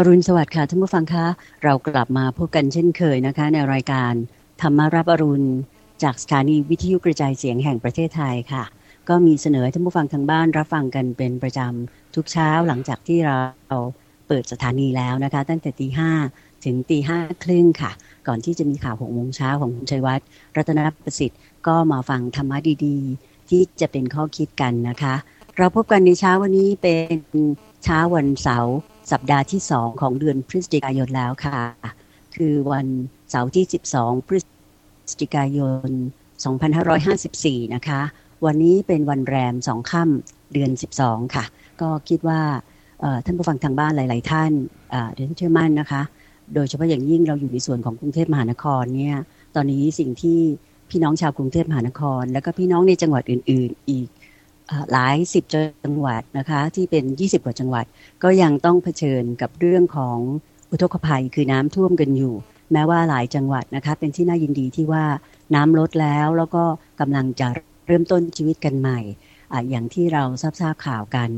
อรุณสวัสดิ์ค่ะท่านผู้ฟังคะ เรากลับมาพบกันเช่นเคยนะคะ ในรายการธรรมารับอรุณ จากสถานีวิทยุกระจายเสียงแห่งประเทศไทยค่ะ ก็มีเสนอท่านผู้ฟังทางบ้านรับฟังกันเป็นประจำทุกเช้าหลังจากที่เราเปิดสถานีแล้วนะคะ ตั้งแต่ตีห้าถึงตีห้าครึ่งค่ะ ก่อนที่จะมีข่าวหกโมงเช้าของคุณชัยวัฒน์รัตนประสิทธิ์ก็มาฟังธรรมะดีๆ ที่จะเป็นข้อคิดกันนะคะ เราพบกันในเช้าวันนี้เป็นเช้าวันเสาร์ สัปดาห์ที่สองของเดือนพฤศจิกายนแล้วค่ะ คือวันเสาร์ที่ 12 พฤศจิกายน 2554 นะคะ วันนี้เป็นวันแรมสองค่ำเดือน 12 ค่ะ ก็คิดว่าท่านผู้ฟังทางบ้านหลาย ๆ ท่านเดี๋ยวเชื่อมั่นนะคะ โดยเฉพาะอย่างยิ่งเราอยู่ในส่วนของกรุงเทพมหานครเนี่ย ตอนนี้สิ่งที่พี่น้องชาวกรุงเทพมหานคร แล้วก็พี่น้องในจังหวัดอื่น ๆ อีก หลายสิบจังหวัดนะคะที่เป็น 20 กว่าจังหวัด ก็ยังต้องเผชิญกับเรื่องของอุทกภัยคือน้ำท่วมกันอยู่ แม้ว่าหลายจังหวัดนะคะเป็นที่น่ายินดีที่ว่าน้ำลดแล้วแล้วก็กำลังจะเริ่มต้นชีวิตกันใหม่ออย่างที่เราทราบทราบข่าวกัน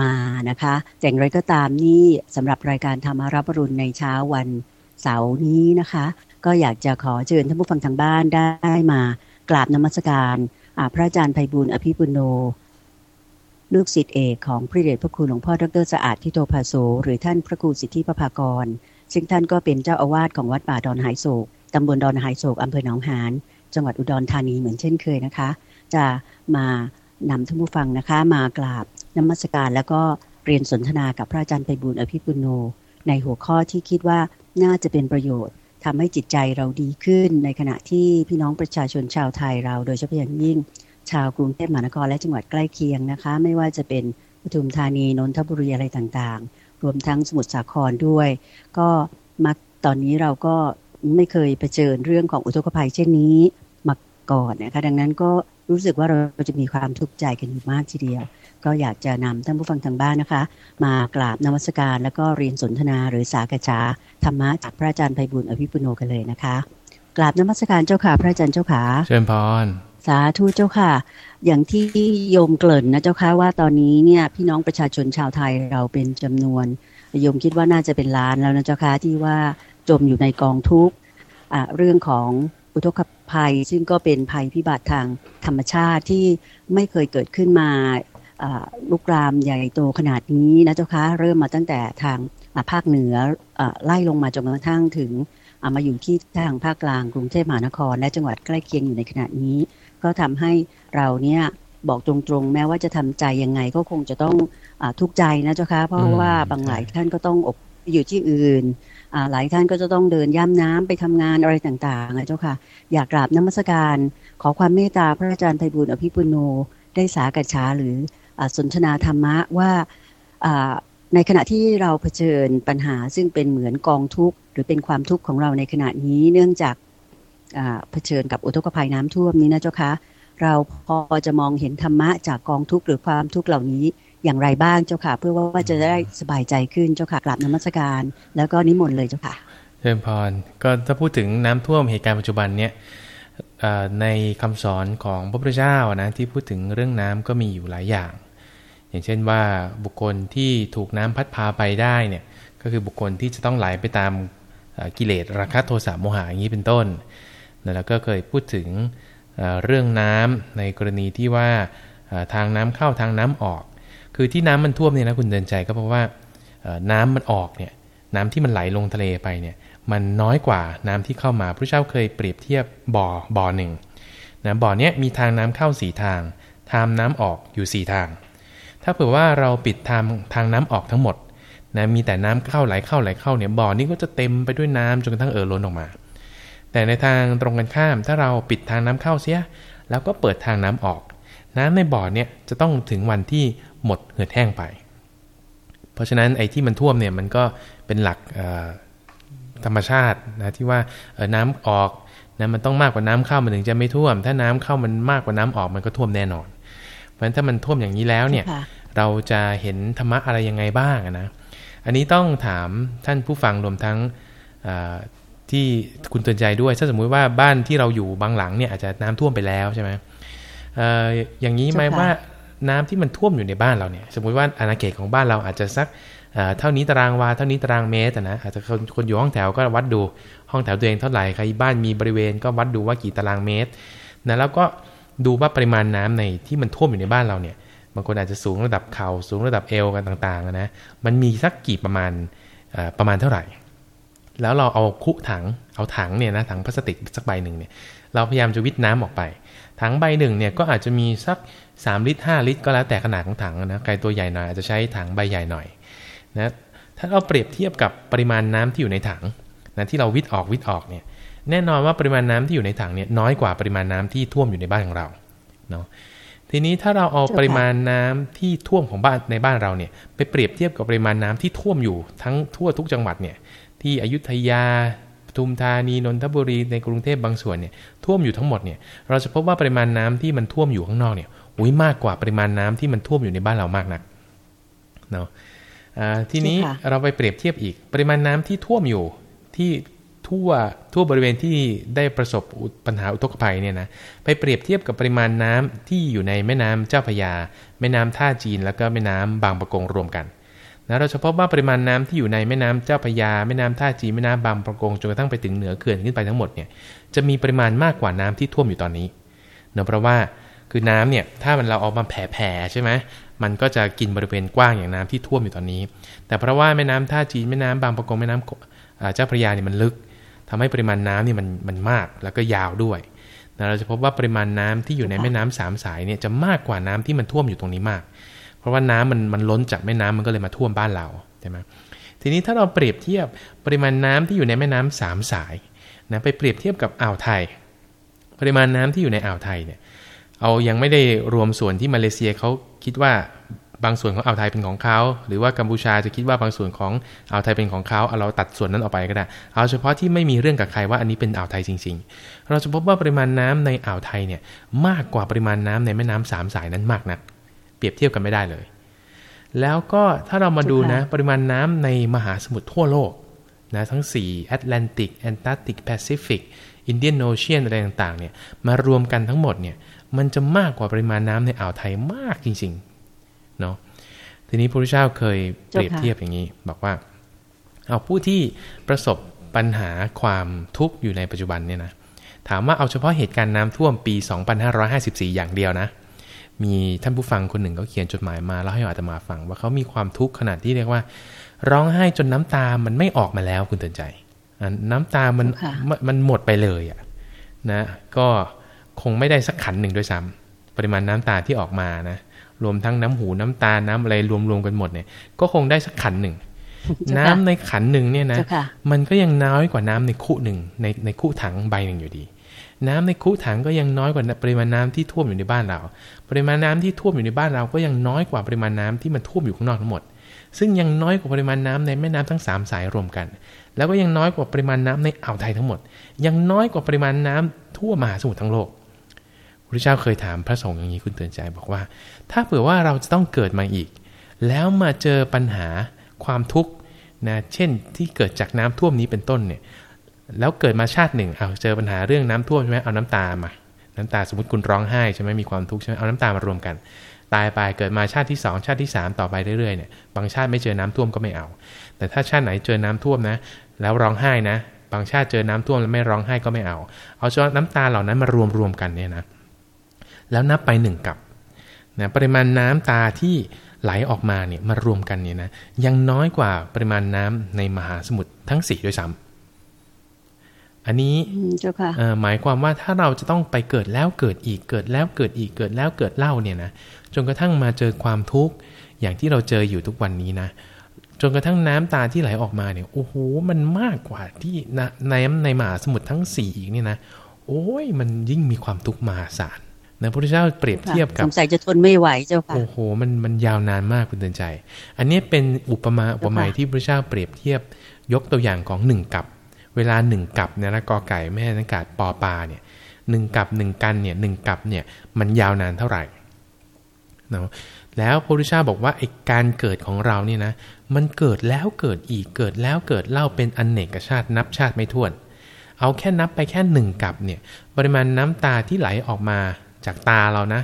มานะคะแต่อย่างไรก็ตามนี่สำหรับรายการธรรมารับรุณในเช้าวันเสาร์นี้นะคะ ก็อยากจะขอเชิญท่านผู้ฟังทางบ้านได้มากราบนมัสการ พระอาจารย์ไพบุญอภิปุโน ลูกศิษย์เอกของพระเดชพระคุณหลวงพ่อดรสะอาดทิโตภาโสหรือท่านพระครูสิทธิประภากร ซึ่งท่านก็เป็นเจ้าอาวาสของวัดป่าดอนหายโศกตำบลดอนหายโศกอำเภอหนองหานจังหวัดอุดรธานีเหมือนเช่นเคยนะคะ จะมานำท่านผู้ฟังนะคะ มากราบนมัสการแล้วก็เรียนสนทนากับพระอาจารย์ไพบุญอภิปุโน ในหัวข้อที่คิดว่าน่าจะเป็นประโยชน์ ทำให้จิตใจเราดีขึ้น ในขณะที่พี่น้องประชาชนชาวไทยเรา โดยเฉพาะอย่างยิ่งชาวกรุงเทพมหานครและจังหวัดใกล้เคียงนะคะ ไม่ว่าจะเป็นปทุมธานีนนทบุรีอะไรต่างๆ รวมทั้งสมุทรสาครด้วย ก็มาตอนนี้เราก็ไม่เคยเผชิญเรื่องของอุทกภัยเช่นนี้ ก่อนนะคะดังนั้นก็รู้สึกว่าเราจะมีความทุกข์ใจกันอยู่มากทีเดียว ก็อยากจะนำท่านผู้ฟังทางบ้านนะคะ มากราบนมัสการ แล้วก็เรียนสนทนาหรือสากษาธรรมะจากพระอาจารย์ไพบุญอภิปุโนกันเลยนะคะกราบนมัสการเจ้าค่ะ พระอาจารย์เจ้าค่ะเชิญพรสาธุเจ้าค่ะ อย่างที่โยมเกริ่นนะเจ้าค่ะว่าตอนนี้เนี่ยพี่น้องประชาชนชาวไทยเราเป็นจำนวนโยมคิดว่าน่าจะเป็นล้านแล้วนะเจ้าค่ะที่ว่าจมอยู่ในกองทุกข์เรื่องของ อุทกภัย ซึ่งก็เป็นภัยพิบัติทางธรรมชาติที่ไม่เคยเกิดขึ้นมาลุกรามใหญ่โตขนาดนี้นะเจ้าคะเริ่มมาตั้งแต่ทางภาคเหนือไล่ลงมาจนกระทั่งถึงมาอยู่ที่ทางภาคกลางกรุงเทพมหานคร และจังหวัดใกล้เคียงอยู่ในขณะนี้ ก็ทำให้เราเนี่ยบอกตรงๆ แม้ว่าจะทำใจยังไงก็คงจะต้องอทุกข์ใจนะเจ้าคะเพราะว่าบางหลายท่านก็ต้องอบ อยู่ที่อื่นหลายท่านก็จะต้องเดินย่ำน้ำไปทำงานอะไรต่างๆนะเจ้าค่ะ อยากกราบน้ำมศการ ขอความเมตตาพระอาจารย์ไพบุญอภิปุโนได้สากัจฉาหรืออสนทนาธรรมะว่าในขณะที่เราเผชิญปัญหาซึ่งเป็นเหมือนกองทุกข์ หรือเป็นความทุกข์ของเราในขณะนี้เนื่องจากเผชิญกับอุทกภัยน้ำท่วมนี้นะเจ้าคะเราพอจะมองเห็นธรรมะจากกองทุกข์หรือความทุกข์เหล่านี้ อย่างไรบ้างเจ้าค่ะ เพื่อว่าจะได้สบายใจขึ้นเจ้าค่ะกราบนมัสการ แล้วก็นิมนต์เลยเจ้าค่ะเชิญพรก็ถ้าพูดถึงน้ำท่วมเหตุการณ์ปัจจุบันเนี้ยในคำสอนของพระพุทธเจ้านะที่พูดถึงเรื่องน้ำก็มีอยู่หลายอย่าง อย่างเช่นว่าบุคคลที่ถูกน้ำพัดพาไปได้เนี่ยก็คือบุคคลที่จะต้องไหลไปตามกิเลสราคะโทสะโมหะอย่างนี้เป็นต้น แล้วก็เคยพูดถึงเรื่องน้ำในกรณีที่ว่าทางน้ำเข้าทางน้ำออก คือที่น้ำมันท่วมเนี่ยนะคุณเดินใจก็เพราะว่าน้ำมันออกเนี่ยน้ำที่มันไหลลงทะเลไปเนี่ยมันน้อยกว่าน้ำที่เข้ามาพระเจ้าเคยเปรียบเทียบบ่อบ่อหนึ่งนะบ่อเนี้ยมีทางน้ำเข้าสี่ทางทางน้ำออกอยู่สี่ทาง ถ้าเผื่อว่าเราปิดทางทางน้ำออกทั้งหมดนะมีแต่น้ำเข้าไหลเข้าไหลเข้าเนี่ยบ่อนี้ก็จะเต็มไปด้วยน้ำจนกระทั่งเอ่อล้นออกมา แต่ในทางตรงกันข้ามถ้าเราปิดทางน้ำเข้าเสีย แล้วก็เปิดทางน้ำออก น้ำในบ่อเนี่ยจะต้องถึงวันที่ หมดเหือดแห้งไป เพราะฉะนั้นไอ้ที่มันท่วมเนี่ยมันก็เป็นหลักธรรมชาตินะที่ว่าน้ำออกนะมันต้องมากกว่าน้ำเข้ามันถึงจะไม่ท่วม ถ้าน้ำเข้ามันมากกว่าน้ำออกมันก็ท่วมแน่นอน เพราะฉะนั้นถ้ามันท่วมอย่างนี้แล้วเนี่ยเราจะเห็นธรรมะอะไรยังไงบ้างนะ อันนี้ต้องถามท่านผู้ฟังรวมทั้งที่คุณเตือนใจด้วย ถ้าสมมุติว่าบ้านที่เราอยู่บางหลังเนี่ยอาจจะน้ำท่วมไปแล้วใช่ไหมอย่างนี้หมายว่า น้ำที่มันท่วมอยู่ในบ้านเราเนี่ย สมมุติว่าอาณาเขตของบ้านเราอาจจะสักเท่านี้ตารางวาเท่านี้ตารางเมตรนะอาจจะคนคนอยู่ห้องแถวก็วัดดูห้องแถวตัวเองเท่าไหร่ใครบ้านมีบริเวณก็วัดดูว่ากี่ตารางเมตรนะแล้วก็ดูว่าปริมาณน้ำในที่มันท่วมอยู่ในบ้านเราเนี่ยบางคนอาจจะสูงระดับเขา่าสูงระดับเอวกันต่างๆนะมันมีสักกี่ประมาณประมาณเท่าไหร่ แล้วเราเอาคุถังเอาถังเนี่ยนะถังพลาสติกสักใบหนึ่งเนี่ยเราพยายามจะวิทน้ำออกไป ถังใบหนึ่งเนี่ยก็อาจจะมีสัก 3 ลิตร 5 ลิตร ก็แล้วแต่ขนาดของถังนะใครตัวใหญ่หน่อยอาจจะใช้ถังใบใหญ่หน่อยนะถ้าเราเปรียบเทียบกับปริมาณน้ำที่อยู่ในถังนะที่เราวิทย์ออกวิทย์ออกเนี่ยแน่นอนว่าปริมาณน้ำที่อยู่ในถังเนี่ยน้อยกว่าปริมาณน้ำที่ท่วมอยู่ในบ้านของเราเนาะทีนี้ถ้าเราเอาปริมาณน้ำที่ท่วมของบ้านในบ้านเราเนี่ยไปเปรียบเทียบกับปริมาณน้ำที่ท่วมอยู่ทั้งทั่วทุกจังหวัดเนี่ยที่อยุธยาปทุมธานีนนทบุรีในกรุงเทพบางส่วนเนี่ยท่วมอยู่ทั้งหมดเนี่ยเราจะพบว่าปริมาณน้ำที่มันท่วมอยู่ข้างนอกเนี่ย อุ้ยมากกว่าปริมาณน้ำที่มันท่วมอยู่ในบ้านเรามากนักเนาะทีนี้เราไปเปรียบเทียบอีก ปริมาณน้ำที่ท่วมอยู่ที่ทั่วทั่วบริเวณที่ได้ประสบปัญหาอุทกภัยเนี่ยนะไปเปรียบเทียบกับปริมาณน้ำที่อยู่ในแม่น้ำเจ้าพยา แม่น้ำท่าจีนแล้วก็แม่น้ำบางประกงรวมกันนะเราจะพบว่าปริมาณน้ำที่อยู่ในแม่น้ำเจ้าพยา แม่น้ำท่าจีนแม่น้ำบางประกงจนกระทั่งไปถึงเหนือเขื่อนขึ้นไปทั้งหมดเนี่ยจะมีปริมาณมากกว่าน้ำที่ท่วมอยู่ตอนนี้เนื่องเพราะว่า คือน้ำเนี่ยถ้ามันเราเอามาแผ่ๆใช่ไหมมันก็จะกินบริเวณกว้างอย่างน้ำที่ท่วมอยู่ตอนนี้ แต่เพราะว่าแม่น้ำท่าจีนแม่น้ำบางประกงแม่น้ำเจ้าพระยาเนี่ยมันลึกทำให้ปริมาณน้ำนี่มันมันมากแล้วก็ยาวด้วยนะเราจะพบว่าปริมาณน้ำที่อยู่ในแม่น้ำสามสายเนี่ยจะมากกว่าน้ำที่มันท่วมอยู่ตรงนี้มาก เพราะว่าน้ำมันมันล้นจากแม่น้ำมันก็เลยมาท่วมบ้านเราใช่ไหมทีนี้ถ้าเราเปรียบเทียบปริมาณน้ำที่อยู่ในแม่น้ำสามสายนะไปเปรียบเทียบกับอ่าวไทย ปริมาณน้ำที่อยู่ในอ่าวไทยเนี่ย เอายังไม่ได้รวมส่วนที่มาเลเซียเขาคิดว่าบางส่วนของอ่าวไทยเป็นของเขาหรือว่ากัมพูชาจะคิดว่าบางส่วนของอ่าวไทยเป็นของเขาเอาเราตัดส่วนนั้นออกไปก็ได้ เอาเฉพาะที่ไม่มีเรื่องกับใครว่าอันนี้เป็นอ่าวไทยจริง ๆ เราจะพบว่าปริมาณน้ำในอ่าวไทยเนี่ยมากกว่าปริมาณน้ำในแม่น้ำสามสายนั้นมากนัก เปรียบเทียบกันไม่ได้เลย แล้วก็ถ้าเรามาดูนะปริมาณน้ำในมหาสมุทรทั่วโลกนะทั้ง4แอตแลนติกแอนตาร์กติกแปซิฟิกอินเดียนโอเชียนอะไรต่างๆเนี่ยมารวมกันทั้งหมดเนี่ย มันจะมากกว่าปริมาณน้ำในอ่าวไทยมากจริงๆเนาะทีนี้พระพุทธเจ้าเคยเปรียบเทียบอย่างนี้ บอกว่า เอาผู้ที่ประสบปัญหาความทุกข์อยู่ในปัจจุบันเนี่ยนะถามว่าเอาเฉพาะเหตุการณ์น้ำท่วมปี 2554 อย่างเดียวนะ มีท่านผู้ฟังคนหนึ่งเขาเขียนจดหมายมาแล้วให้อาตมาฟัง ว่าเขามีความทุกข์ขนาดที่เรียกว่า ร้องไห้จนน้ำตามันไม่ออกมาแล้วคุณเตือนใจ น้ำตามันมันหมดไปเลยอะนะ ก็ คงไม่ได้สักขันหนึ่งด้วยซ้ำปริมาณน้ำตาที่ออกมานะรวมทั้งน้ำหูน้ำตาน้ำอะไรรวมๆกันหมดเนี่ย ก็คงได้สักขันหนึ่งน้ำในขันหนึ่งเนี่ยนะ มันก็ยังน้อยกว่าน้ำในคู่หนึ่งในในคู่ถังใบหนึ่งอยู่ดี น้ำในคู่ถังก็ยังน้อยกว่าปริมาณน้ำที่ท่วมอยู่ในบ้านเรา ปริมาณน้ำที่ท่วมอยู่ในบ้านเราก็ยังน้อยกว่าปริมาณน้ำที่มันท่วมอยู่ข้างนอกทั้งหมด ซึ่งยังน้อยกว่าปริมาณน้ำในแม่น้ำทั้ง 3 สายรวมกัน แล้วก็ยังน้อยกว่าปริมาณน้ำในอ่าวไทยทั้งหมด ยังน้อยกว่าปริมาณน้ำทั่วมหาสมุทรทั้งโลก พระเจ้าเคยถามพระสงฆ์อย่างนี้คุณเตือนใจบอกว่า ถ้าเผื่อว่าเราจะต้องเกิดมาอีก แล้วมาเจอปัญหาความทุกข์นะเช่นที่เกิดจากน้ำท่วมนี้เป็นต้นเนี่ยแล้วเกิดมาชาติหนึ่งเอาเจอปัญหาเรื่องน้ำท่วมใช่ไหมเอาน้ำตามา น้ำตาสมมติคุณร้องไห้ใช่ไหมมีความทุกข์ใช่ไหมเอาน้ำตามารวมกัน ตายไปเกิดมาชาติที่ 2 ชาติที่ 3 ต่อไปเรื่อยๆเนี่ยบางชาติไม่เจอน้ำท่วมก็ไม่เอา แต่ถ้าชาติไหนเจอน้ำท่วมนะ แล้วร้องไห้นะ บางชาติเจอน้ำท่วมแล้วไม่ร้องไห้ก็ไม่เอา เอาเฉพาะน้ำตาเหล่านั้นมารวมรวมกันเนี่ยนะ แล้วนับไปหนึ่งกับนะปริมาณน้ำตาที่ไหลออกมาเนี่ยมารวมกันเนี่ยนะยังน้อยกว่าปริมาณน้ำในมหาสมุทรทั้งสี่ด้วยซ้ำอันนี้หมายความว่าถ้าเราจะต้องไปเกิดแล้วเกิดอีกเกิดแล้วเกิดอีกเกิดแล้วเกิดเล่าเนี่ยนะจนกระทั่งมาเจอความทุกข์อย่างที่เราเจออยู่ทุกวันนี้นะจนกระทั่งน้ำตาที่ไหลออกมาเนี่ยโอ้โหมันมากกว่าที่น้ำในมหาสมุทรทั้งสี่อีกนี่นะโอ้ยมันยิ่งมีความทุกข์มหาศาล นะพระพุทธเจ้าเปรียบเทียบกับสงสัยจะทนไม่ไหวเจ้าค่ะโอ้โหมันมันยาวนานมากคุณเตือนใจ อันนี้เป็นอุปมาอุปไมยที่พระเจ้าเปรียบเทียบยกตัวอย่างของหนึ่งกับ เวลาหนึ่งกับเนี่ยนะกอไก่แม่นักาศปอปลาเนี่ยหนึ่งกับหนึ่งกันเนี่ยหนึ่งกับเนี่ยมันยาวนานเท่าไหร่เนาะแล้วพระพุทธเจ้าบอกว่าไอ้การเกิดของเราเนี่ยนะมันเกิดแล้วเกิดอีกเกิดแล้วเกิดเล่าเป็นอนเนกชาตินับชาติไม่ถ้วน เอาแค่นับไปแค่หนึ่งกับเนี่ยปริมาณน้ำตาที่ไหลออกมา จากตาเรานะ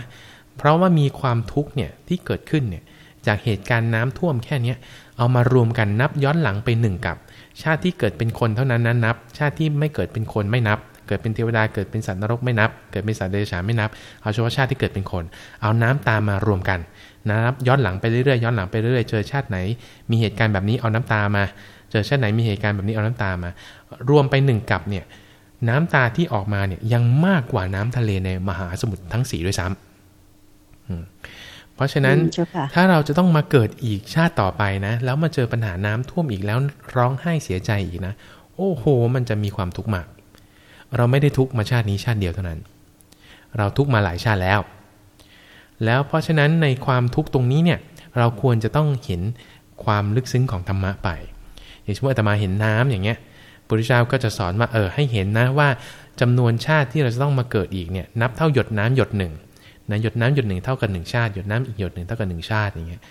เพราะว่ามีความทุกข์เนี่ยที่เกิดขึ้นเนี่ยจากเหตุการณ์น้ำท่วมแค่เนี้ยเอามารวมกันนับย้อนหลังไปหนึ่งกับ ชาติที่เกิดเป็นคนเท่านั้นนั้นนับ ชาติที่ไม่เกิดเป็นคนไม่นับ เกิดเป็นเทวดาเกิดเป็นสัตว์นรกไม่นับ เกิดเป็นสัตว์เดรัจฉานไม่นับ เอาเฉพาะชาติที่เกิดเป็นคน เอาน้ำตามารวมกันนะครับย้อนหลังไปเรื่อยๆย้อนหลังไปเรื่อยๆเจอชาติไหน มีเหตุการณ์แบบนี้เอาน้ำตามา เจอชาติไหนมีเหตุการณ์แบบนี้เอาน้ำตามา รวมไปหนึ่งกับเนี่ย น้ำตาที่ออกมาเนี่ยยังมากกว่าน้ำทะเลในมหาสมุทรทั้งสี่ด้วยซ้ำเพราะฉะนั้นถ้าเราจะต้องมาเกิดอีกชาติต่อไปนะ แล้วมาเจอปัญหาน้ำท่วมอีกแล้วร้องไห้เสียใจอีกนะ โอ้โห มันจะมีความทุกข์มาก เราไม่ได้ทุกข์มาชาตินี้ชาติเดียวเท่านั้น เราทุกข์มาหลายชาติแล้ว แล้วเพราะฉะนั้นในความทุกข์ตรงนี้เนี่ย เราควรจะต้องเห็นความลึกซึ้งของธรรมะไป อย่างเช่นว่าอาตมาเห็นน้ำอย่างเงี้ย พุทธเจ้าก็จะสอนว่าเออให้เห็นนะว่าจำนวนชาติที่เราจะต้องมาเกิดอีกเนี่ยนับเท่าหยดน้ำหยดหนึ่งนะหยดน้ำหยดหนึ่งเท่ากับหนึ่งชาติหยดน้ำอีกหยดหนึ่งเท่ากับหนึ่งชาติอย่างเงี้ย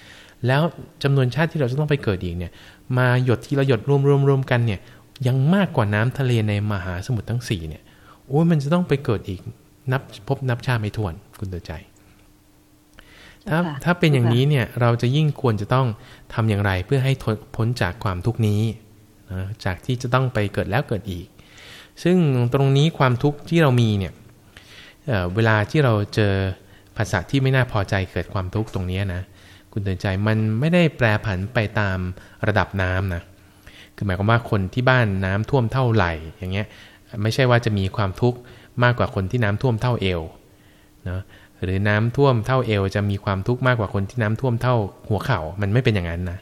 แล้วจำนวนชาติที่เราจะต้องไปเกิดอีกเนี่ยมาหยดทีละหยดรวมรวมรวมกันเนี่ยยังมากกว่าน้ำทะเลในมหาสมุทรทั้งสี่เนี่ยโอ้ยมันจะต้องไปเกิดอีกนับพบนับชาติไม่ถ้วนคุณเตือใจ ถ้าถ้าเป็นอย่างนี้เนี่ยเราจะยิ่งควรจะต้องทำอย่างไรเพื่อให้พ้นจากความทุกนี้ นะจากที่จะต้องไปเกิดแล้วเกิดอีก ซึ่งตรงนี้ความทุกข์ที่เรามีเนี่ยเเวลาที่เราเจอภาษาที่ไม่น่าพอใจเกิดความทุกข์ตรงนี้นะ คุณเตือนใจมันไม่ได้แปรผันไปตามระดับน้ำนะ คือหมายความว่าคนที่บ้านน้ำท่วมเท่าไหร่อย่างเงี้ยไม่ใช่ว่าจะมีความทุกข์มากกว่าคนที่น้ำท่วมเท่าเอวนะหรือน้ำท่วมเท่าเอวจะมีความทุกข์มากกว่าคนที่น้ำท่วมเท่าหัวเข่ามันไม่เป็นอย่างนั้นนะ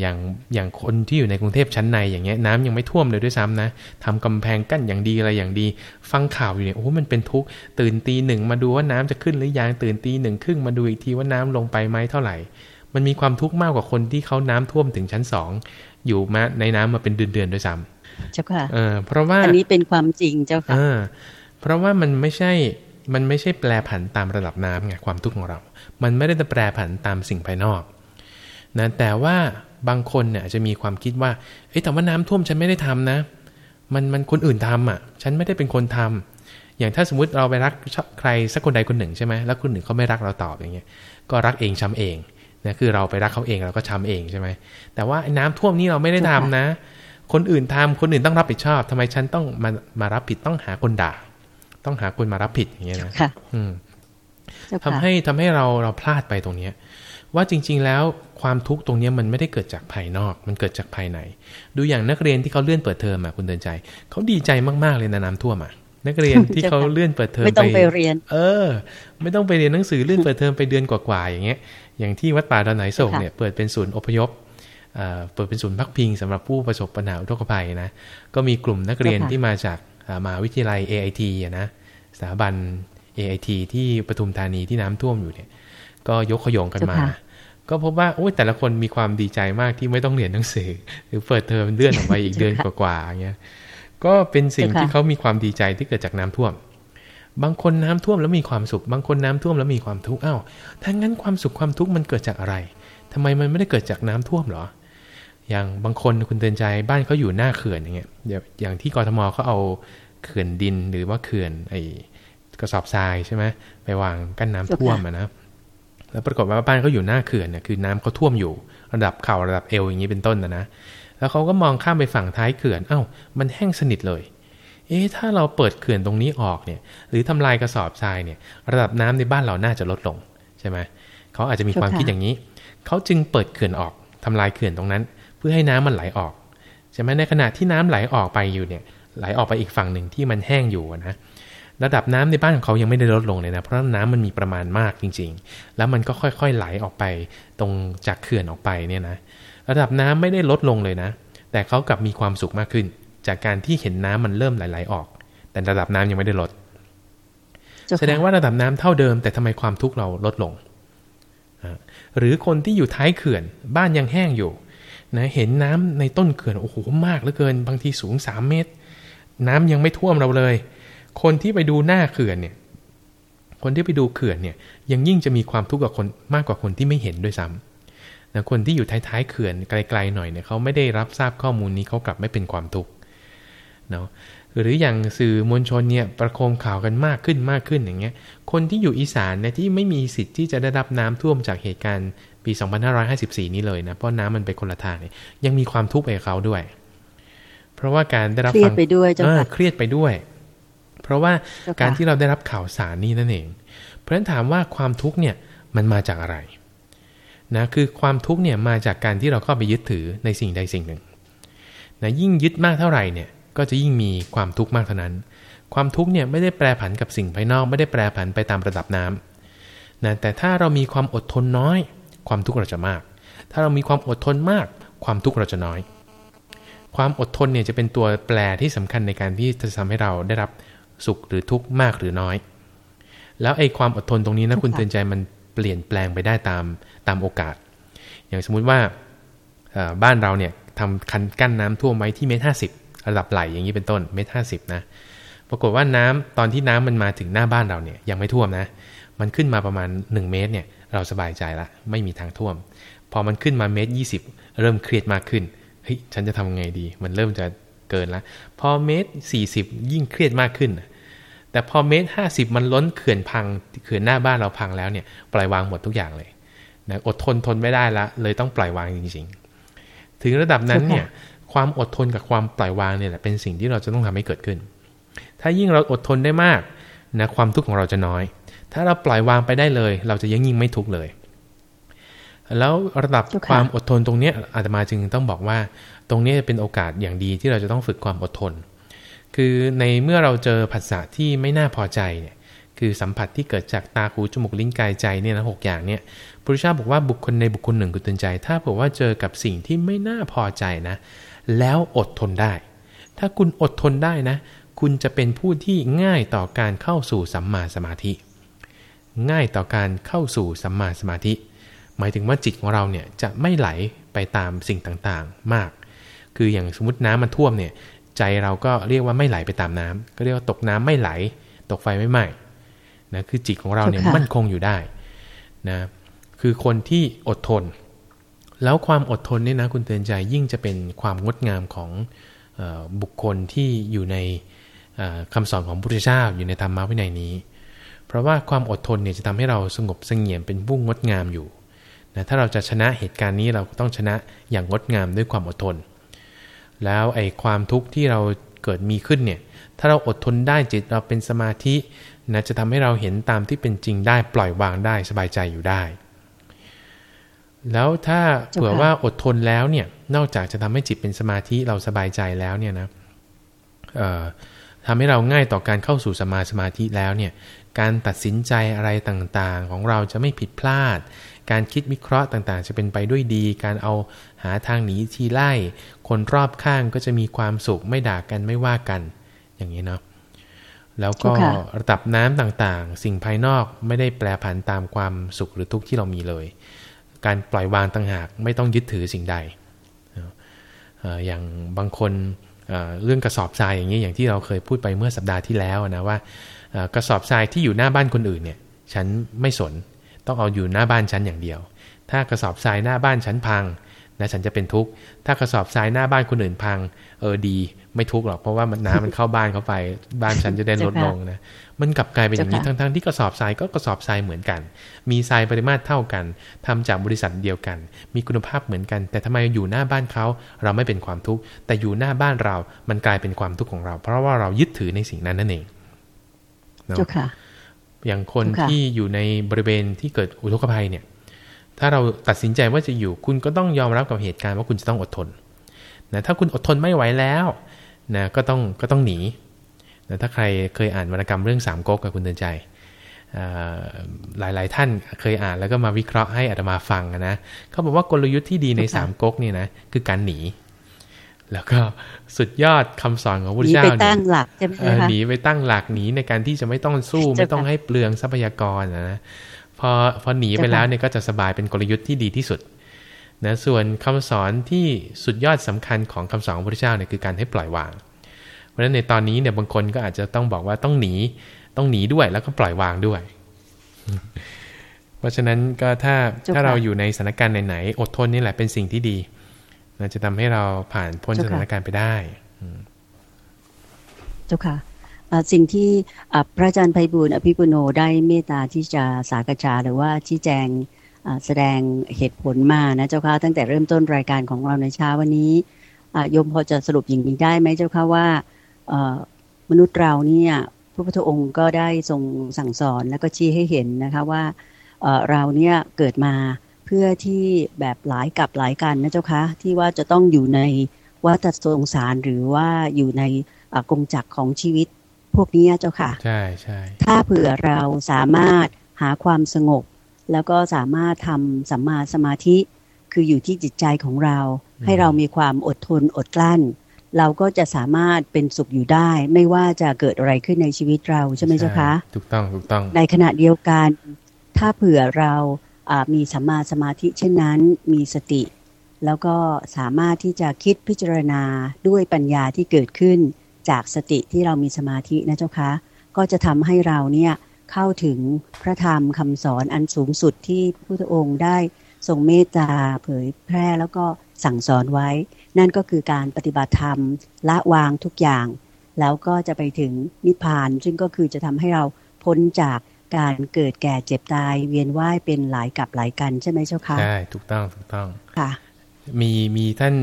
อย่างอย่างคนที่อยู่ในกรุงเทพชั้นในอย่างเงี้ยน้ำยังไม่ท่วมเลยด้วยซ้ำนะทำกำแพงกั้นอย่างดีอะไรอย่างดี ฟังข่าวอยู่เนี่ยโอ้มันเป็นทุกข์ตื่นตีหนึ่งมาดูว่าน้ำจะขึ้นหรือยังตื่นตีหนึ่งครึ่งมาดูอีกทีว่าน้ำลงไปไหมเท่าไหร่ มันมีความทุกข์มากกว่าคนที่เขาน้ำท่วมถึงชั้นสองอยู่มาในน้ำมาเป็นเดือนๆด้วยซ้ำเจ้าค่ะเออเพราะว่าอันนี้เป็นความจริงเจ้าค่ะเพราะว่ามันไม่ใช่มันไม่ใช่แปรผันตามระดับน้ำไงความทุกข์ของเรา มันไม่ได้จะแปรผันตามสิ่งภายนอก นะแต่ว่าบางคนเนี่ยจะมีความคิดว่าเอ้แต่ว่าน้ำท่วมฉันไม่ได้ทำนะ มันมันคนอื่นทำอะ ฉันไม่ได้เป็นคนทำอย่างถ้าสมมติเราไปรักใครสักคนใดคนหนึ่งใช่ไหมแล้วคนหนึ่งเขาไม่รักเราตอบอย่างเงี้ย ก็รักเองช้าเองนะคือเราไปรักเขาเองเราก็ช้าเองใช่ไหมแต่ว่าน้ำท่วมนี่เราไม่ได้ทำนะ คนอื่นทำคนอื่นต้องรับผิดชอบทำไมฉันต้องมามารับผิดต้องหาคนด่า ต้องหาคนมารับผิดอย่างเงี้ยนะอืมทำให้ทำให้เราเราพลาดไปตรงเนี้ย ว่าจริง ๆแล้ว ความทุกข์ตรงนี้มันไม่ได้เกิดจากภายนอก มันเกิดจากภายใน ดูอย่างนักเรียนที่เขาเลื่อนเปิดเทอมอะคุณเดินใจ เขาดีใจมากๆเลยนะน้ำท่วมอะนักเรียนที่เขาเลื่อนเปิดเทอมไม่ต้องไปเรียน เออ ไม่ต้องไปเรียนหนังสือเลื่อนเปิดเทอมไปเดือนกว่าๆอย่างเงี้ย อย่างที่วัดป่าดอนไหนโศกเนี่ยเปิดเป็นศูนย์อพยพเปิดเป็นศูนย์พักพิงสำหรับผู้ประสบปัญหาอุทกภัยนะ ก็มีกลุ่มนักเรียนที่มาจากมหาวิทยาลัย AIT นะ สถาบัน AIT ที่ปทุมธานีที่น้ำท่วมอยู่เนี่ย ก็ยกขยงกันมา ก็พบว่าโอ้ยแต่ละคนมีความดีใจมากที่ไม่ต้องเรียนหนังสือ หรือเปิดเทอมเลื่อนออกไปอีกเดือนกว่าๆเงี้ยก็เป็นสิ่งที่เขามีความดีใจที่เกิดจากน้ำท่วม บางคนน้ำท่วมแล้วมีความสุข บางคนน้ำท่วมแล้วมีความทุกข์อ้าวถ้างั้นความสุขความทุกข์มันเกิดจากอะไรทำไมมันไม่ได้เกิดจากน้ำท่วมหรอ อย่างบางคนคุณเตือนใจบ้านเขาอยู่หน้าเขื่อนอย่างเงี้ยอย่างที่กรทมเขาเอาเขื่อนดินหรือว่าเขื่อนไอกระสอบทรายใช่ไหมไปวางกั้นน้ำท่วมอะนะ แล้วปรากฏว่าบ้านเขาอยู่หน้าเขื่อนเนี่ยคือน้ำเขาท่วมอยู่ระดับเข่าระดับเอวอย่างนี้เป็นต้นนะนะแล้วเขาก็มองข้ามไปฝั่งท้ายเขื่อนเอา้ามันแห้งสนิทเลย เอ๊ะถ้าเราเปิดเขื่อนตรงนี้ออกเนี่ย หรือทำลายกระสอบทรายเนี่ย ระดับน้ำในบ้านเราน่าจะลดลงใช่ไหมเขาอาจจะมีความคิดอย่างนี้เขาจึงเปิดเขื่อนออกทำลายเขื่อนตรงนั้น เพื่อให้น้ำมันไหลออกใช่ไหมในขณะที่น้ำไหลออกไปอยู่เนี่ยไหลออกไปอีกฝั่งหนึ่งที่มันแห้งอยู่นะ ระดับน้ำในบ้านของเขายังไม่ได้ลดลงเลยนะ เพราะน้ำมันมีประมาณมากจริง ๆ แล้วมันก็ค่อยๆไหลออกไปตรงจากเขื่อนออกไปเนี่ยนะ ระดับน้ำไม่ได้ลดลงเลยนะ แต่เขากลับมีความสุขมากขึ้น จากการที่เห็นน้ำมันเริ่มไหลๆออก แต่ระดับน้ำยังไม่ได้ลด แสดงว่าระดับน้ำเท่าเดิม แต่ทำไมความทุกข์เราลดลง หรือคนที่อยู่ท้ายเขื่อนบ้านยังแห้งอยู่นะเห็นน้ำในต้นเขื่อนโอ้โหมากเหลือเกิน บางทีสูงสามเมตร น้ำยังไม่ท่วมเราเลย คนที่ไปดูหน้าเขื่อนเนี่ย คนที่ไปดูเขื่อนเนี่ย ยังยิ่งจะมีความทุกข์กับคนมากกว่าคนที่ไม่เห็นด้วยซ้ำนะคนที่อยู่ท้ายๆเขื่อนไกลๆหน่อยเนี่ยเขาไม่ได้รับทราบข้อมูลนี้เขากลับไม่เป็นความทุกข์เนาะหรืออย่างสื่อมวลชนเนี่ยประโคมข่าวกันมากขึ้นมากขึ้นอย่างเงี้ย คนที่อยู่อีสานเนี่ยที่ไม่มีสิทธิ์ที่จะได้รับน้ำท่วมจากเหตุการณ์ปี 2554 นี้เลยนะ เพราะน้ำมันไปคนละทางเนี่ยยังมีความทุกข์ไปกับเขาด้วย เพราะว่าการได้รับเครียดไปด้วยจ้ะเครียดไปด้วย เพราะว่าการที่เราได้รับข่าวสารนี้นั่นเอง เพราะฉะนั้นถามว่าความทุกข์เนี่ยมันมาจากอะไรนะคือความทุกข์เนี่ยมาจากการที่เราเข้าไปยึดถือในสิ่งใดสิ่งหนึ่งนะยิ่งยึดมากเท่าไหร่เนี่ยก็จะยิ่งมีความทุกข์มากเท่านั้น ความทุกข์เนี่ยไม่ได้แปรผันกับสิ่งภายนอก ไม่ได้แปรผันไปตามระดับน้ำนะแต่ถ้าเรามีความอดทนน้อย ความทุกข์เราจะมาก ถ้าเรามีความอดทนมาก ความทุกข์เราจะน้อย ความอดทนเนี่ยจะเป็นตัวแปรที่สำคัญในการที่จะทำให้เราได้รับ สุขหรือทุกข์มากหรือน้อย แล้วไอ้ความอดทนตรงนี้นะคุณเตือนใจมันเปลี่ยนแปลงไปได้ตามตามโอกาส อย่างสมมุติว่าบ้านเราเนี่ยทำคันกั้นน้ำท่วมไว้ที่เมตรห้าสิบระดับไหลอย่างนี้เป็นต้นเมตรห้าสิบนะปรากฏว่าน้ำตอนที่น้ำมันมาถึงหน้าบ้านเราเนี่ยยังไม่ท่วมนะ มันขึ้นมาประมาณ 1 เมตรเนี่ยเราสบายใจละไม่มีทางท่วม พอมันขึ้นมาเมตรยี่สิบเริ่มเครียดมากขึ้นเฮ้ยฉันจะทำไงดี มันเริ่มจะ เกินละพอเมตรสี่สิบยิ่งเครียดมากขึ้น แต่พอเมตรห้าสิบมันล้นเขื่อนพังเขื่อนหน้าบ้านเราพังแล้วเนี่ยปล่อยวางหมดทุกอย่างเลยนะอดทนทนไม่ได้ละเลยต้องปล่อยวางจริง ๆ ถึงระดับนั้นเนี่ยความอดทนกับความปล่อยวางเนี่ยแหละเป็นสิ่งที่เราจะต้องทำให้เกิดขึ้น ถ้ายิ่งเราอดทนได้มากนะความทุกข์ของเราจะน้อย ถ้าเราปล่อยวางไปได้เลย เราจะยิ่งยิ่งไม่ทุกข์เลย แล้วระดับความอดทนตรงนี้อาตมาจึงต้องบอกว่า ตรงนี้เป็นโอกาสอย่างดีที่เราจะต้องฝึกความอดทน คือในเมื่อเราเจอผัสสะที่ไม่น่าพอใจเนี่ยคือสัมผัสที่เกิดจากตาหูจมูกลิ้นกายใจเนี่ยนะหอย่างเนี่ยพระพุทธเจ้าบอกว่าบุคคลในบุคคลหนึ่งกุศลใจ ถ้าบอกว่าเจอกับสิ่งที่ไม่น่าพอใจนะ แล้วอดทนได้ ถ้าคุณอดทนได้นะ คุณจะเป็นผู้ที่ง่ายต่อการเข้าสู่สัมมาสมาธิ ง่ายต่อการเข้าสู่สัมมาสมาธิ หมายถึงว่าจิตของเราเนี่ยจะไม่ไหลไปตามสิ่งต่างๆมาก คืออย่างสมมติน้ำมันท่วมเนี่ยใจเราก็เรียกว่าไม่ไหลไปตามน้ำก็เรียกว่าตกน้ำไม่ไหล ตกไฟไม่ไหม้นะคือจิตของเราเนี่ยมั่นคงอยู่ได้นะคือคนที่อดทน แล้วความอดทนเนี่ยนะคุณเตือนใจยิ่งจะเป็นความงดงามของบุคคลที่อยู่ในคำสอนของพระพุทธเจ้าอยู่ในธรรมะวินัยนี้ เพราะว่าความอดทนเนี่ยจะทำให้เราสงบเสงี่ยมเป็นบุ้งงดงามอยู่ นะถ้าเราจะชนะเหตุการณ์นี้เราต้องชนะอย่างงดงามด้วยความอดทน แล้วไอ้ความทุกข์ที่เราเกิดมีขึ้นเนี่ยถ้าเราอดทนได้จิตเราเป็นสมาธินะจะทำให้เราเห็นตามที่เป็นจริงได้ปล่อยวางได้สบายใจอยู่ได้ แล้วถ้าเผื่อว่าอดทนแล้วเนี่ยนอกจากจะทำให้จิตเป็นสมาธิเราสบายใจแล้วเนี่ยนะทำให้เราง่ายต่อการเข้าสู่สมาสมาธิแล้วเนี่ยการตัดสินใจอะไรต่างๆ ของเราจะไม่ผิดพลาด การคิดวิเคราะห์ต่างๆ จะเป็นไปด้วยดี การเอาหาทางหนีทีไล่ คนรอบข้างก็จะมีความสุขไม่ด่ากันไม่ว่ากัน อย่างนี้เนาะแล้วก็ระดับน้ำต่างๆ สิ่งภายนอกไม่ได้แปรผันตามความสุขหรือทุกข์ที่เรามีเลย การปล่อยวางต่างหากไม่ต้องยึดถือสิ่งใด อย่างบางคนเรื่องกระสอบทรายอย่างนี้อย่างที่เราเคยพูดไปเมื่อสัปดาห์ที่แล้วนะว่ากระสอบทรายที่อยู่หน้าบ้านคนอื่นเนี่ย ฉันไม่สน ต้องเอาอยู่หน้าบ้านฉันอย่างเดียว ถ้ากระสอบทรายหน้าบ้านฉันพังนะฉันจะเป็นทุกข์ ถ้ากระสอบทรายหน้าบ้านคนอื่นพัง เออดี ไม่ทุกข์หรอกเพราะว่ามันน้ำมันเข้าบ้านเขาไป บ้านฉันจะได้ลดลงนะมันกลับกลายเป็นอย่างนี้ทั้งๆที่กระสอบทรายก็กระสอบทรายเหมือนกัน มีทรายปริมาตรเท่ากันทำจากบริษัทเดียวกัน มีคุณภาพเหมือนกัน แต่ทำไมอยู่หน้าบ้านเขาเราไม่เป็นความทุกข์แต่อยู่หน้าบ้านเรา มันกลายเป็นความทุกข์ของเรา เพราะว่าเรายึดถือในสิ่งนั้นนั่นเองเนาะ อย่างคนที่อยู่ในบริเวณที่เกิดอุทกภัยเนี่ย ถ้าเราตัดสินใจว่าจะอยู่คุณก็ต้องยอมรับกับเหตุการณ์ว่าคุณจะต้องอดทนนะถ้าคุณอดทนไม่ไหวแล้วนะก็ต้องก็ต้องหนีนะถ้าใครเคยอ่านวรรณกรรมเรื่องสามก๊กกับคุณเตือนใจหลายๆท่านเคยอ่านแล้วก็มาวิเคราะห์ให้อัตมาฟังนะเขาบอกว่ากลยุทธ์ที่ดีในสามก๊กนี่นะคือการหนี แล้วก็สุดยอดคำสอนของพระพุทธเจ้าหนีไปตั้งหลักใช่ไหมคะหนีไปตั้งหลักหนีในการที่จะไม่ต้องสู้ไม่ต้องให้เปลืองทรัพยากรนะพอพอหนีไปแล้วเนี่ยก็จะสบายเป็นกลยุทธ์ที่ดีที่สุดนะส่วนคำสอนที่สุดยอดสำคัญของคำสอนของพระพุทธเจ้าเนี่ยคือการให้ปล่อยวาง เพราะฉะนั้นในตอนนี้เนี่ยบางคนก็อาจจะต้องบอกว่าต้องหนีต้องหนีด้วยแล้วก็ปล่อยวางด้วย เพราะฉะนั้นก็ถ้าถ้าเราอยู่ในสถานการณ์ไหนๆอดทนนี่แหละเป็นสิ่งที่ดี นะจะทำให้เราผ่านพ้นสถานการณ์ไปได้เจ้าค่ะสิ่งที่พระอาจารย์ไพบุญอภิปุโนได้เมตตาที่จะสากจาหรือว่าชี้แจงแสดงเหตุผลมานะเจ้าค่ะตั้งแต่เริ่มต้นรายการของเราในเช้าวันนี้โยมพอจะสรุปอย่างนี้ได้ไหมเจ้าค่ะว่ามนุษย์เราเนี่ยพระพุทธองค์ก็ได้ทรงสั่งสอนแล้วก็ชี้ให้เห็นนะคะว่าเราเนี่ยเกิดมา เพื่อที่แบบหลายกับหลายกันนะเจ้าคะที่ว่าจะต้องอยู่ในวัฏสงสารหรือว่าอยู่ในกงจักรของชีวิตพวกนี้เจ้าค่ะ ใช่ใช่ถ้าเผื่อเราสามารถหาความสงบ แล้วก็สามารถทำสัมมาสมาธิ คืออยู่ที่จิตใจของเรา ให้เรามีความอดทนอดกลั้น เราก็จะสามารถเป็นสุขอยู่ได้ ไม่ว่าจะเกิดอะไรขึ้นในชีวิตเราใช่ไหมเจ้าคะถูกต้องถูกต้อง ในขณะเดียวกัน ถ้าเผื่อเรา มีสัมมาสมาธิเช่นนั้นมีสติ แล้วก็สามารถที่จะคิดพิจารณาด้วยปัญญาที่เกิดขึ้น จากสติที่เรามีสมาธินะเจ้าคะก็จะทำให้เราเนี่ยเข้าถึงพระธรรมคำสอนอันสูงสุดที่พระพุทธองค์ได้ทรงเมตตาเผยแพร่แล้วก็สั่งสอนไว้ นั่นก็คือการปฏิบัติธรรมละวางทุกอย่าง แล้วก็จะไปถึงนิพพาน ซึ่งก็คือจะทำให้เราพ้นจาก การเกิดแก่เจ็บตาย เวียนว่ายเป็นหลายกับหลายกันใช่ไหมเจ้าคะใช่ ถูกต้องถูกต้องค่ะ มีมีท่าน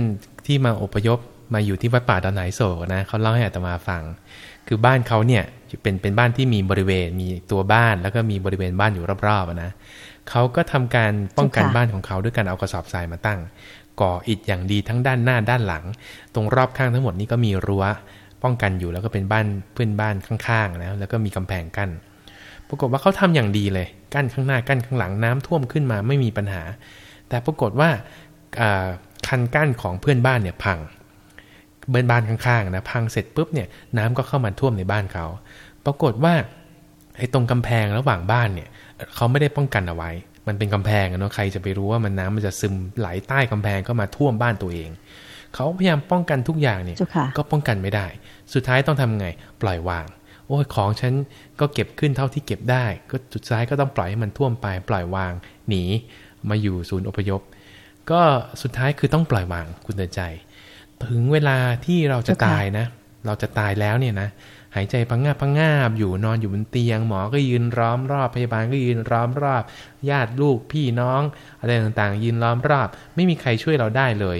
ที่มาอพยพมาอยู่ที่วัดป่าดอนไหนโศกนะเขาเล่าให้อาตมาฟัง คือบ้านเขาเนี่ยเป็นเป็นบ้านที่มีบริเวณมีตัวบ้านแล้วก็มีบริเวณบ้านอยู่รอบๆนะเขาก็ทำการป้องกันบ้านของเขาด้วยการเอากระสอบทรายมาตั้ง ก่ออิฐอย่างดีทั้งด้านหน้าด้านหลัง ตรงรอบข้างทั้งหมดนี้ก็มีรั้วป้องกันอยู่แล้วก็เป็นบ้านเพื่อนบ้านข้างๆนะแล้วก็มีกำแพงกั้น ปรากฏว่าเขาทำอย่างดีเลย กั้นข้างหน้ากั้นข้างหลังน้ำท่วมขึ้นมาไม่มีปัญหา แต่ปรากฏว่าคันกั้นของเพื่อนบ้านเนี่ยพังเบ้านบ้านข้างๆนะพังเสร็จปุ๊บเนี่ยน้ำก็เข้ามาท่วมในบ้านเขา ปรากฏว่าไอ้ตรงกำแพงระหว่างบ้านเนี่ยเขาไม่ได้ป้องกันเอาไว้ มันเป็นกำแพงเนาะใครจะไปรู้ว่ามันน้ำมันจะซึมไหลใต้กำแพงก็มาท่วมบ้านตัวเองเขาพยายามป้องกันทุกอย่างเนี่ยก็ป้องกันไม่ได้ สุดท้ายต้องทำไงปล่อยวาง โอ้ยของฉันก็เก็บขึ้นเท่าที่เก็บได้ ก็สุดท้ายก็ต้องปล่อยให้มันท่วมไป ปล่อยวางหนีมาอยู่ศูนย์อพยพ ก็สุดท้ายคือต้องปล่อยวางคุณเตือนใจ ถึงเวลาที่เราจะตายนะ เราจะตายแล้วเนี่ยนะหายใจพังงาบพังงาบอยู่นอนอยู่บนเตียง หมอก็ยืนล้อมรอบพยาบาลก็ยืนล้อมรอบ ญาติลูกพี่น้องอะไรต่างๆ ยืนล้อมรอบ ไม่มีใครช่วยเราได้เลย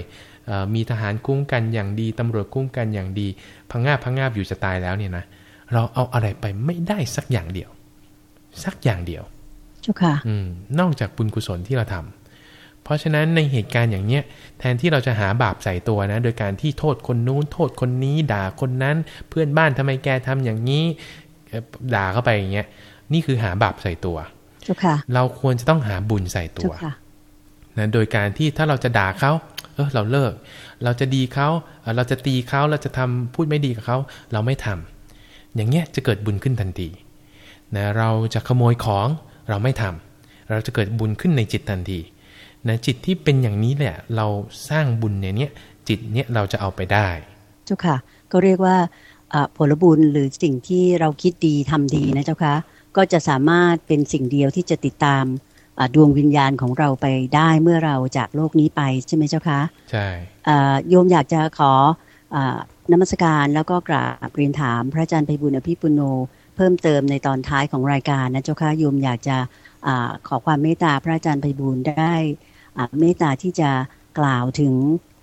มีทหารคุ้มกันอย่างดีตำรวจคุ้มกันอย่างดี พังงาบพังงาบอยู่จะตายแล้วเนี่ยนะเราเอาอะไรไปไม่ได้สักอย่างเดียว สักอย่างเดียวเจ้าค่ะอืมนอกจากบุญกุศลที่เราทำเพราะฉะนั้นในเหตุการณ์อย่างเนี้ยแทนที่เราจะหาบาปใส่ตัวนะ โดยการที่โทษคนนู้น โทษคนนี้ ด่าคนนั้น เพื่อนบ้านทำไมแกทำอย่างนี้ด่าเข้าไปอย่างเงี้ยนี่คือหาบาปใส่ตัวเราควรจะต้องหาบุญใส่ตัวนะโดยการที่ถ้าเราจะด่าเขาเออเราเลิก เราจะดีเขาเราจะตีเขาเราจะทำพูดไม่ดีกับเขาเราไม่ทำ อย่างเงี้ยจะเกิดบุญขึ้นทันทีนะเราจะขโมยของเราไม่ทำเราจะเกิดบุญขึ้นในจิตทันทีนะจิตที่เป็นอย่างนี้แหละ เราสร้างบุญในนี้จิตเนี้ยเราจะเอาไปได้เจ้าค่ะ ก็เรียกว่าผลบุญหรือสิ่งที่เราคิดดีทำดีนะเจ้าค่ะก็จะสามารถเป็นสิ่งเดียวที่จะติดตามดวงวิญญาณของเราไปได้เมื่อเราจากโลกนี้ไปใช่ไหมเจ้าคะใช่โยมอยากจะขอ นมัสการแล้วก็กราบเรียนถามพระอาจารย์ไพบุญอภิปุโน เพิ่มเติมในตอนท้ายของรายการนะเจ้าค่ะโยมอยากจะอขอความเมตตาพระอาจารย์ไพบุญได้เมตตาที่จะกล่าวถึง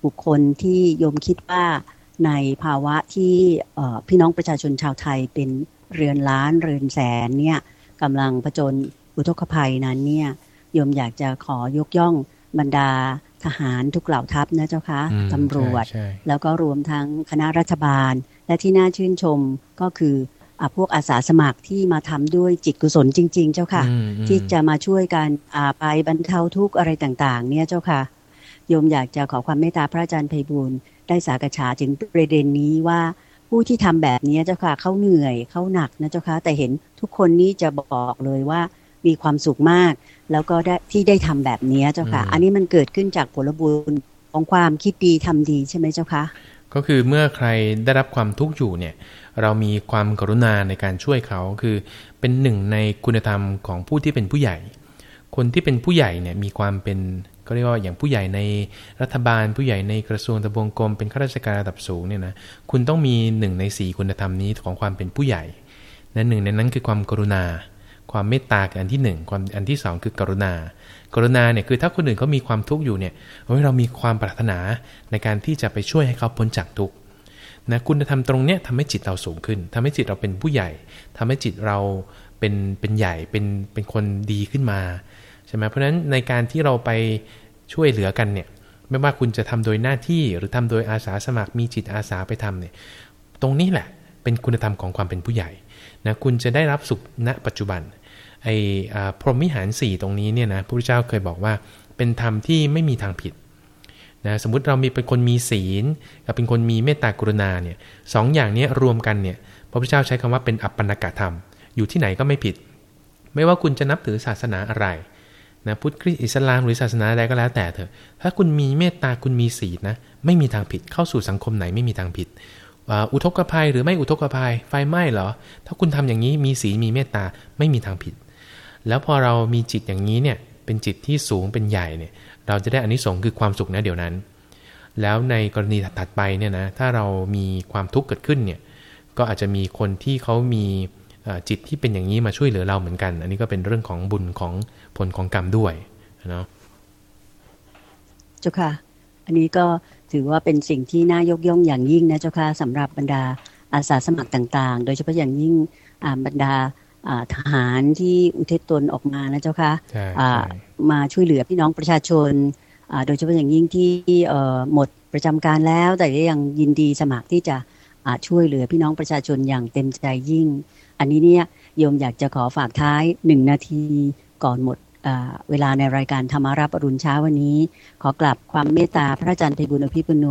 บุคคลที่โยมคิดว่าในภาวะที่พี่น้องประชาชนชาวไทยเป็นเรือนล้านเรือนแสนเนี่ยกำลังประจนอุทกภัยนั้นเนี่ยโยมอยากจะขอยกย่องบรรดา ทหารทุกเหล่าทัพนะเจ้าคะตำรวจ แล้วก็รวมทั้งคณะรัฐบาล และที่น่าชื่นชมก็คือพวกอาสาสมัครที่มาทำด้วยจิตกุศลจริง ๆ เจ้าค่ะ ที่จะมาช่วยกันไปบรรเทาทุกข์อะไรต่างๆ เนี่ยเจ้าค่ะโยมอยากจะขอความเมตตาพระอาจารย์ไพบูลได้สากฉาถึงประเด็นนี้ว่าผู้ที่ทำแบบนี้เจ้าค่ะเขาเหนื่อยเขาหนักนะเจ้าค่ะแต่เห็นทุกคนนี้จะบอกเลยว่า มีความสุขมาก แล้วก็ได้ที่ได้ทำแบบนี้เจ้าค่ะ อันนี้มันเกิดขึ้นจากผลบุญของความคิดดีทำดีใช่ไหมเจ้าคะก็คือเมื่อใครได้รับความทุกข์อยู่เนี่ย เรามีความกรุณาในการช่วยเขาคือเป็นหนึ่งในคุณธรรมของผู้ที่เป็นผู้ใหญ่ คนที่เป็นผู้ใหญ่เนี่ยมีความเป็นก็เรียกว่าอย่างผู้ใหญ่ในรัฐบาลผู้ใหญ่ในกระทรวงทบวงกรมเป็นข้าราชการระดับสูงเนี่ยนะคุณต้องมีหนึ่งในสี่คุณธรรมนี้ของความเป็นผู้ใหญ่นะหนึ่งในนั้นคือความกรุณา ความเมตตาคืออันที่หนึ่งความอันที่สองคือกรุณา กรุณาเนี่ยคือถ้าคนอื่นเขามีความทุกข์อยู่เนี่ยเรามีความปรารถนาในการที่จะไปช่วยให้เขาพ้นจากทุกข์นะคุณธรรมตรงเนี้ยทำให้จิตเราสูงขึ้นทำให้จิตเราเป็นผู้ใหญ่ทำให้จิตเราเป็นเป็นใหญ่เป็นเป็นคนดีขึ้นมาใช่ไหมเพราะฉะนั้นในการที่เราไปช่วยเหลือกันเนี่ยไม่ว่าคุณจะทำโดยหน้าที่หรือทำโดยอาสาสมัครมีจิตอาสาไปทำเนี่ยตรงนี้แหละเป็นคุณธรรมของความเป็นผู้ใหญ่นะคุณจะได้รับสุขณปัจจุบัน ไอ้พรหมิหารสี่ตรงนี้เนี่ยนะพระพุทธเจ้าเคยบอกว่าเป็นธรรมที่ไม่มีทางผิดนะสมมุติเรามีเป็นคนมีศีลกับเป็นคนมีเมตตากรุณาเนี่ยสองอย่างนี้รวมกันเนี่ยพระพุทธเจ้าใช้คำว่าเป็นอัปปนากธรรม อยู่ที่ไหนก็ไม่ผิด ไม่ว่าคุณจะนับถือศาสนาอะไรนะพุทธคริสต์อิสลามหรือศาสนาใดก็แล้วแต่เถอะ ถ้าคุณมีเมตตาคุณมีศีลนะไม่มีทางผิดเข้าสู่สังคมไหนไม่มีทางผิด อุทกภัยหรือไม่อุทกภัยไฟไหม้เหรอ ถ้าคุณทำอย่างนี้มีศีลมีเมตตาไม่มีทางผิด แล้วพอเรามีจิตอย่างนี้เนี่ยเป็นจิตที่สูงเป็นใหญ่เนี่ยเราจะได้อานิสงส์คือความสุขนะเดี๋ยวนั้น แล้วในกรณีถัดไปเนี่ยนะถ้าเรามีความทุกข์เกิดขึ้นเนี่ยก็อาจจะมีคนที่เขามีจิตที่เป็นอย่างนี้มาช่วยเหลือเราเหมือนกัน อันนี้ก็เป็นเรื่องของบุญของผลของกรรมด้วยเนาะเจ้าค่ะ อันนี้ก็ถือว่าเป็นสิ่งที่น่ายกย่องอย่างยิ่งนะเจ้าค่ะสำหรับบรรดาอาสาสมัครต่าง ๆ โดยเฉพาะอย่างยิ่งบรรดา ทหารที่อุทิศตนออกมานะเจ้าค่ะมาช่วยเหลือพี่น้องประชาชน โดยเฉพาะอย่างยิ่งที่หมดประจำการแล้ว แต่ยังยินดีสมัครที่จะช่วยเหลือพี่น้องประชาชนอย่างเต็มใจยิ่ง อันนี้เนี่ยโยมอยากจะขอฝากท้ายหนึ่งนาทีก่อนหมดเวลาในรายการธรรมารับอรุณเช้าวันนี้ ขอกลับความเมตตาพระอาจารย์ไพบุญอภิปุโน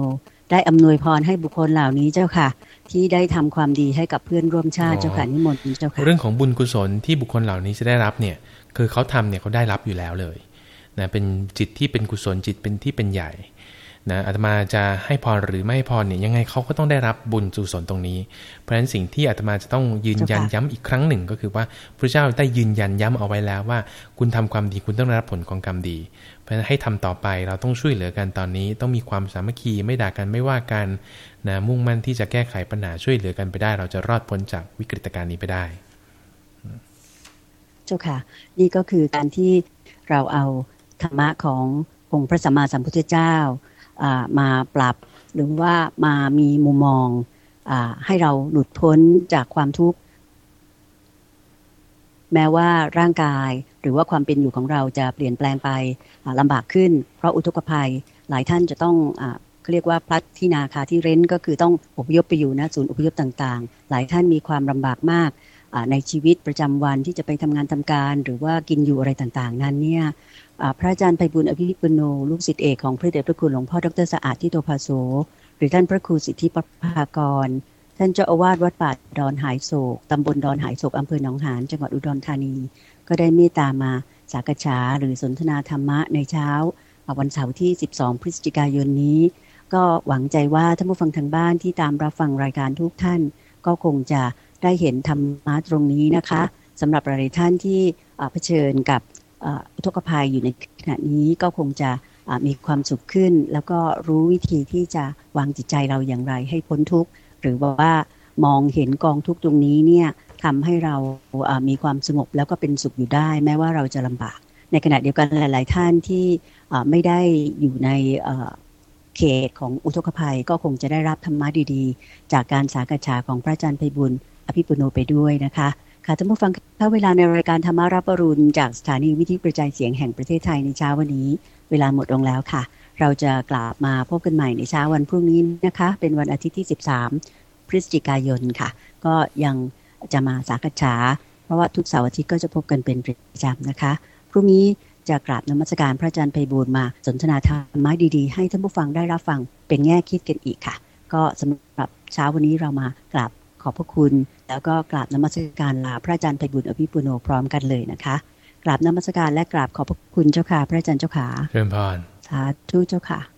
ได้อำนวยพรให้บุคคลเหล่านี้เจ้าค่ะ ที่ได้ทำความดีให้กับเพื่อนร่วมชาติเจ้าค่ะนิมนต์เจ้าค่ะเรื่องของบุญกุศลที่บุคคลเหล่านี้จะได้รับเนี่ย คือเขาทำเนี่ยเขาได้รับอยู่แล้วเลยนะเป็นจิตที่เป็นกุศลจิตเป็นที่เป็นใหญ่นะอาตมาจะให้พรหรือไม่ให้พรเนี่ยยังไงเขาก็ต้องได้รับบุญสุศลตรงนี้ เพราะฉะนั้นสิ่งที่อาตมาจะต้องยืนยันย้ำอีกครั้งหนึ่ง ก็คือว่าพระเจ้าได้ยืนยันย้ำเอาไว้แล้วว่า คุณทำความดีคุณต้องได้รับผลของกรรมดีเพ ราะฉะนั้นให้ทำต่อไปเราต้องช่วยเหลือกันตอนนี้ ต้องมีความสามัคคีไม่ด่ากันไม่ว่ากันนะมุ่งมั่นที่จะแก้ไขปัญหาช่วยเหลือกันไปได้ เราจะรอดพ้นจากวิกฤตการณ์นี้ไปได้ เจ้าค่ะ นี่ก็คือการที่เราเอาธรรมะขององค์พระสัมมาสัมพุทธเจ้ามาปรับหรือว่ามามีมุมมองอให้เราหลุดพ้นจากความทุกข์ แม้ว่าร่างกายหรือว่าความเป็นอยู่ของเราจะเปลี่ยนแปลงไปลำบากขึ้น เพราะอุทกภัยหลายท่านจะต้องเขาเรียกว่าพลัดที่นาคาที่เร้นก็คือต้องอพยพไปอยู่นะศูนย์อพยพต่างๆ หลายท่านมีความลำบากมากในชีวิตประจำวันที่จะไปทำงานทำการ หรือว่ากินอยู่อะไรต่างๆ นั้นเนี่ยพระอาจารย์ไพบุญอภิปุโนลูกศิษย์เอกของพระเดชพระคุณหลวงพ่อดรสะอาดที่โตภาโสหรือท่านพระครูสิทธิปภากร ท่านเจ้าอาวาสวัดป่าดอนหายโศกตำบลดอนหายโศกอำเภอหนองหานจังหวัดอุดรธานี ก็ได้เมตตามาสักษาหรือสนทนาธรรมะในเช้า วันเสาร์ที่ 12 พฤศจิกายนนี้ ก็หวังใจว่าท่านผู้ฟังทางบ้านที่ตามรับฟังรายการทุกท่าน ก็คงจะได้เห็นธรรมะตรงนี้นะคะสำหรับหลายท่านที่เผชิญกับอุทกภัยอยู่ในขณะนี้ก็คงจะมีความสุขขึ้น แล้วก็รู้วิธีที่จะวางจิตใจเราอย่างไรให้พ้นทุกข์ หรือว่ามองเห็นกองทุกตรงนี้เนี่ยทำให้เรามีความสงบแล้วก็เป็นสุขอยู่ได้ แม้ว่าเราจะลำบาก ในขณะเดียวกันหลาย ๆ ท่านที่ไม่ได้อยู่ในเขตของอุทกภัยก็คงจะได้รับธรรมะดีๆ จากการสากษาของพระอาจารย์ไพบุญอภิปุโนไปด้วยนะคะค่ะท่านผู้ฟังถ้าเวลาในรายการธรรมารับปรุณจากสถานีวิทยุกระจายเสียงแห่งประเทศไทยในเช้าวันนี้ เวลาหมดลงแล้วค่ะ เราจะกลับมาพบกันใหม่ในเช้าวันพรุ่งนี้นะคะ เป็นวันอาทิตย์ที่ 13 พฤศจิกายนค่ะ ก็ยังจะมาสากษาเพราะว่าทุกเสาร์อาทิตย์ก็จะพบกันเป็นประจำนะคะ พรุ่งนี้จะกราบนมัสการพระอาจารย์ไพบูลมา สนทนาธรรมะดีๆ ให้ท่านผู้ฟังได้รับฟังเป็นแง่คิดกันอีกค่ะ ก็สำหรับเช้าวันนี้เรามากราบขอบพระคุณ แล้วก็กราบนมัสการลาพระอาจารย์ไพบุญอภิปุโนพร้อมกันเลยนะคะกราบนมัสการและกราบขอบพระคุณเจ้าค่ะพระอาจารย์เจ้าค่ะเชิญพร สาธุเจ้าค่ะ